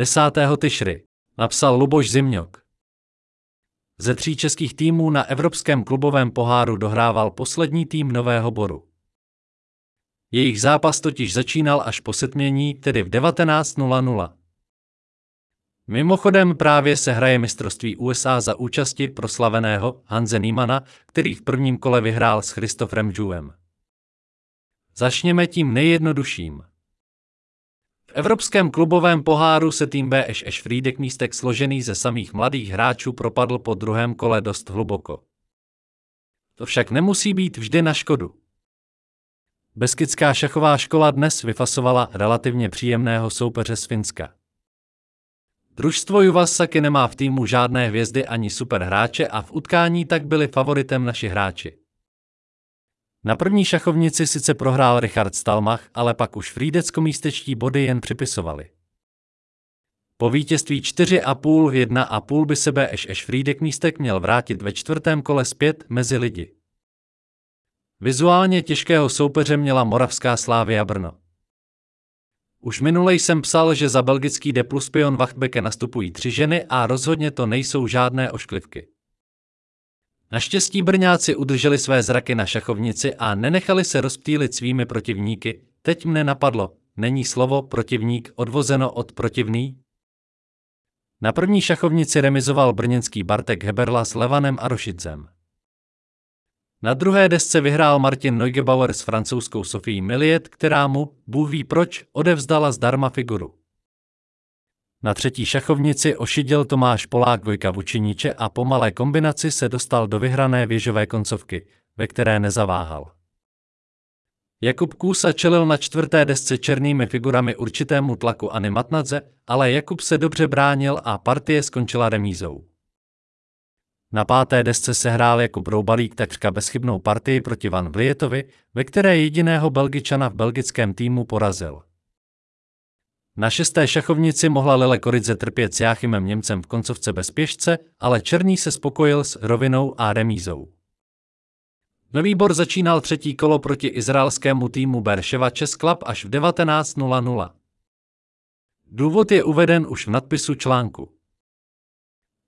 10. Tyšry, napsal Luboš Zimňok. Ze tří českých týmů na Evropském klubovém poháru dohrával poslední tým Nového Boru. Jejich zápas totiž začínal až po setmění, tedy v 19.00. Mimochodem právě se hraje mistrovství USA za účasti proslaveného Hanze Niemana, který v prvním kole vyhrál s Christopherem Juem. Začněme tím nejjednodušším. V Evropském klubovém poháru se tým BŠ Friedek místek složený ze samých mladých hráčů propadl po druhém kole dost hluboko. To však nemusí být vždy na škodu. Beskidská šachová škola dnes vyfasovala relativně příjemného soupeře z Finska. Družstvo Juvasaky nemá v týmu žádné hvězdy ani superhráče a v utkání tak byli favoritem naši hráči. Na první šachovnici sice prohrál Richard Stalmach, ale pak už frídecko-místečtí body jen připisovali. Po vítězství 4,5 1,5 by se BŠ Frídek místek měl vrátit ve čtvrtém kole zpět mezi lidi. Vizuálně těžkého soupeře měla moravská Slávia Brno. Už minule jsem psal, že za belgický Depluspion Wachtbeke nastupují tři ženy a rozhodně to nejsou žádné ošklivky. Naštěstí Brňáci udrželi své zraky na šachovnici a nenechali se rozptýlit svými protivníky. Teď mne napadlo, není slovo protivník odvozeno od protivný? Na první šachovnici remizoval brněnský Bartek Heberla s Levanem a Rošidzem. Na druhé desce vyhrál Martin Neugebauer s francouzskou Sophie Milliet, která mu, Bůh ví proč, odevzdala zdarma figuru. Na třetí šachovnici ošiděl Tomáš Polák Vojka Vučiniče a po malé kombinaci se dostal do vyhrané věžové koncovky, ve které nezaváhal. Jakub Kůsa čelil na čtvrté desce černými figurami určitému tlaku Ani Matnadze, ale Jakub se dobře bránil a partie skončila remízou. Na páté desce se hrál jako broubalík takřka bezchybnou partii proti Van Vlietovi, ve které jediného Belgičana v belgickém týmu porazil. Na šesté šachovnici mohla Lele Koridze trpět s Jáchymem Němcem v koncovce bez pěšce, ale Černý se spokojil s rovinou a remízou. Nový bor začínal třetí kolo proti izraelskému týmu Berševa Club až v 19.00. Důvod je uveden už v nadpisu článku.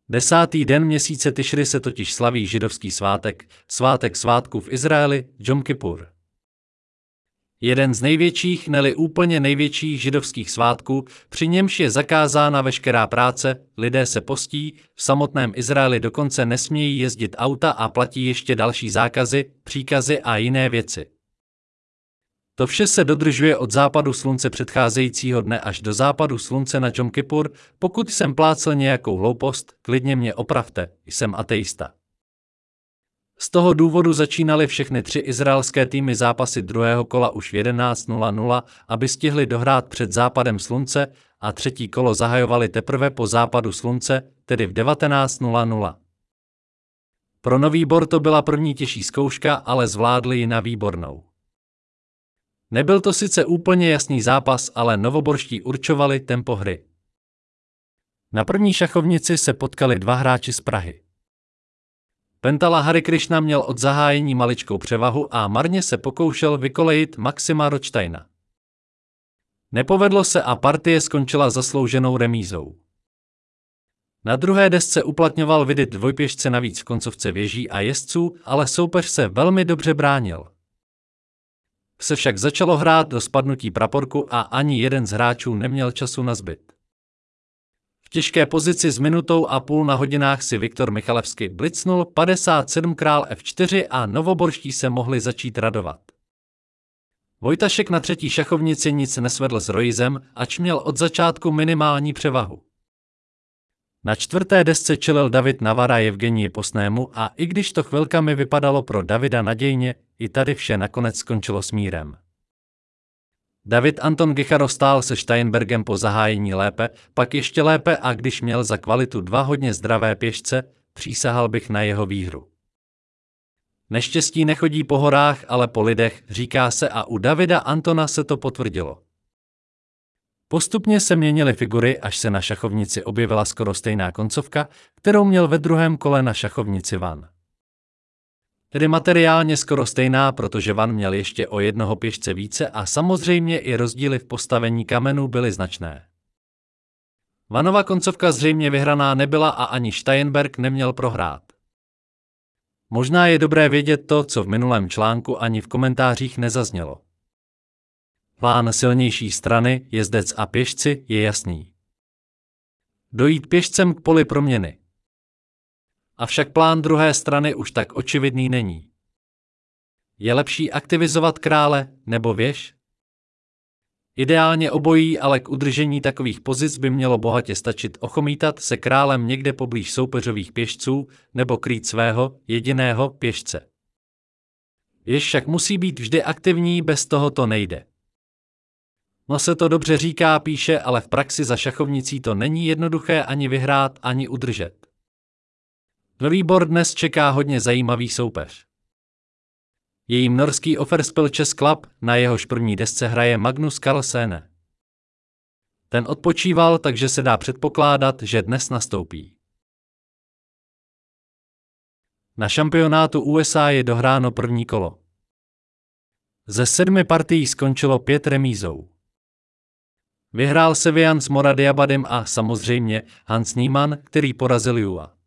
Desátý den měsíce Tyšry se totiž slaví židovský svátek, svátek svátku v Izraeli, Jom Kippur. Jeden z největších, neli úplně největších židovských svátků, při němž je zakázána veškerá práce, lidé se postí, v samotném Izraeli dokonce nesmějí jezdit auta a platí ještě další zákazy, příkazy a jiné věci. To vše se dodržuje od západu slunce předcházejícího dne až do západu slunce na Jom Kippur. Pokud jsem plácel nějakou hloupost, klidně mě opravte, jsem ateista. Z toho důvodu začínaly všechny tři izraelské týmy zápasy druhého kola už v 11.00, aby stihli dohrát před západem slunce a třetí kolo zahajovali teprve po západu slunce, tedy v 19.00. Pro nový bor to byla první těžší zkouška, ale zvládli ji na výbornou. Nebyl to sice úplně jasný zápas, ale novoborští určovali tempo hry. Na první šachovnici se potkali dva hráči z Prahy. Pentala Hari Krishna měl od zahájení maličkou převahu a marně se pokoušel vykolejit Maxima Ročtajna. Nepovedlo se a partie skončila zaslouženou remízou. Na druhé desce uplatňoval vidět dvojpěšce navíc v koncovce věží a jezdců, ale soupeř se velmi dobře bránil se však začalo hrát do spadnutí praporku a ani jeden z hráčů neměl času na zbyt. Těžké pozici s minutou a půl na hodinách si Viktor Michalevsky blicnul 57 král F4 a novoborští se mohli začít radovat. Vojtašek na třetí šachovnici nic nesvedl s Rojizem, ač měl od začátku minimální převahu. Na čtvrté desce čelil David Navara Evgenii Posnému a i když to chvilkami vypadalo pro Davida nadějně, i tady vše nakonec skončilo smírem. David Anton Gicharo stál se Steinbergem po zahájení lépe, pak ještě lépe a když měl za kvalitu dva hodně zdravé pěšce, přísahal bych na jeho výhru. Neštěstí nechodí po horách, ale po lidech, říká se a u Davida Antona se to potvrdilo. Postupně se měnily figury, až se na šachovnici objevila skoro stejná koncovka, kterou měl ve druhém kole na šachovnici Van. Tedy materiálně skoro stejná, protože Van měl ještě o jednoho pěšce více a samozřejmě i rozdíly v postavení kamenů byly značné. Vanova koncovka zřejmě vyhraná nebyla a ani Steinberg neměl prohrát. Možná je dobré vědět to, co v minulém článku ani v komentářích nezaznělo. Plán silnější strany, jezdec a pěšci je jasný. Dojít pěšcem k poli proměny. Avšak plán druhé strany už tak očividný není. Je lepší aktivizovat krále nebo věž? Ideálně obojí, ale k udržení takových pozic by mělo bohatě stačit ochomítat se králem někde poblíž soupeřových pěšců nebo krýt svého jediného pěšce. Jež však musí být vždy aktivní, bez toho to nejde. No se to dobře říká, píše, ale v praxi za šachovnicí to není jednoduché ani vyhrát, ani udržet. Velíbor dnes čeká hodně zajímavý soupeř. Jejím norský Offerspil Chess Club, na jehož první desce hraje Magnus Carlsen. Ten odpočíval, takže se dá předpokládat, že dnes nastoupí. Na šampionátu USA je dohráno první kolo. Ze sedmi partií skončilo pět remízou. Vyhrál Sevian s Moradiabadem a samozřejmě Hans Niemann, který porazil Jua.